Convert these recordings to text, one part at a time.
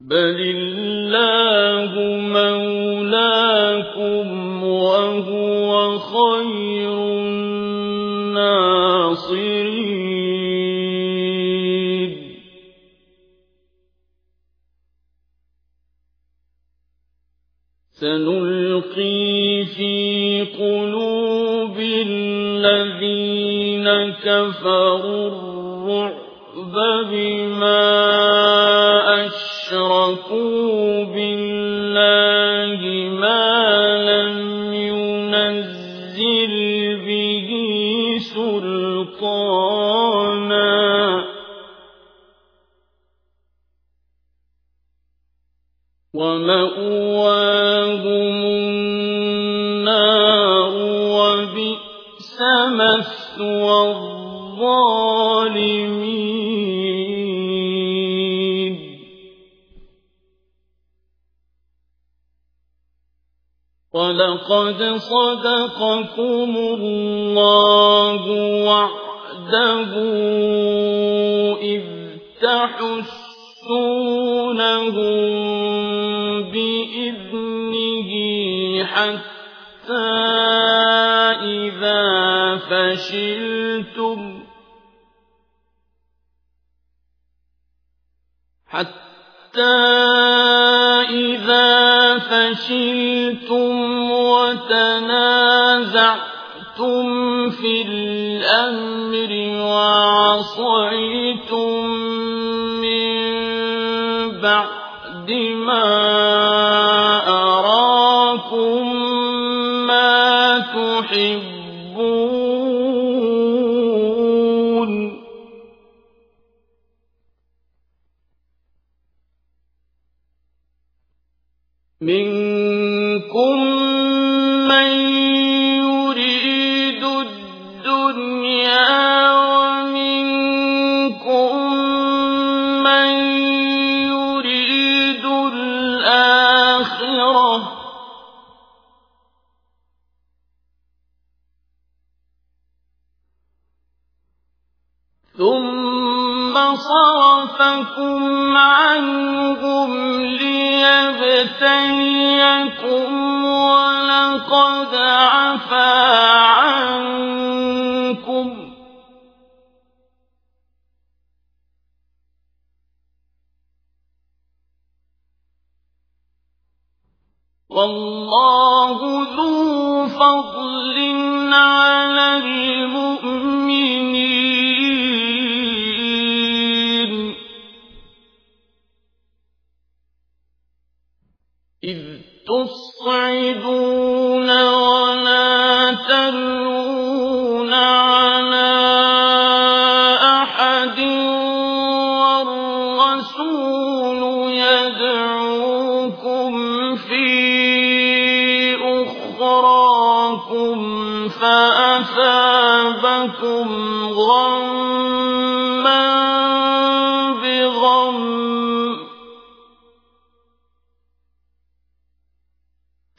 بل الله مولاكم وهو خير الناصرين سنلقي في قلوب الذين كفروا الرعب بما أشركوا بالله ما لم ينزل به سلطانا ومأواهم النار وبئس مثوى الظالمين ولقد صدقكم الله وعده إذ تحسونهم بإذنه حتى إذا فشلتم حتى إذا فشلتم الأمر وعصيتم من بعد ما أراكم ما تحبون. منكم ثم صرفكم عنهم ليبتليكم ولقد عفا عنكم. والله ذو فضل على إذ تصعدون ولا تلون على أحد والرسول يدعوكم في أخراكم فأثابكم غما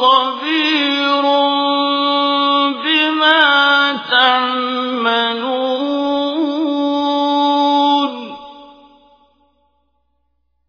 خبير.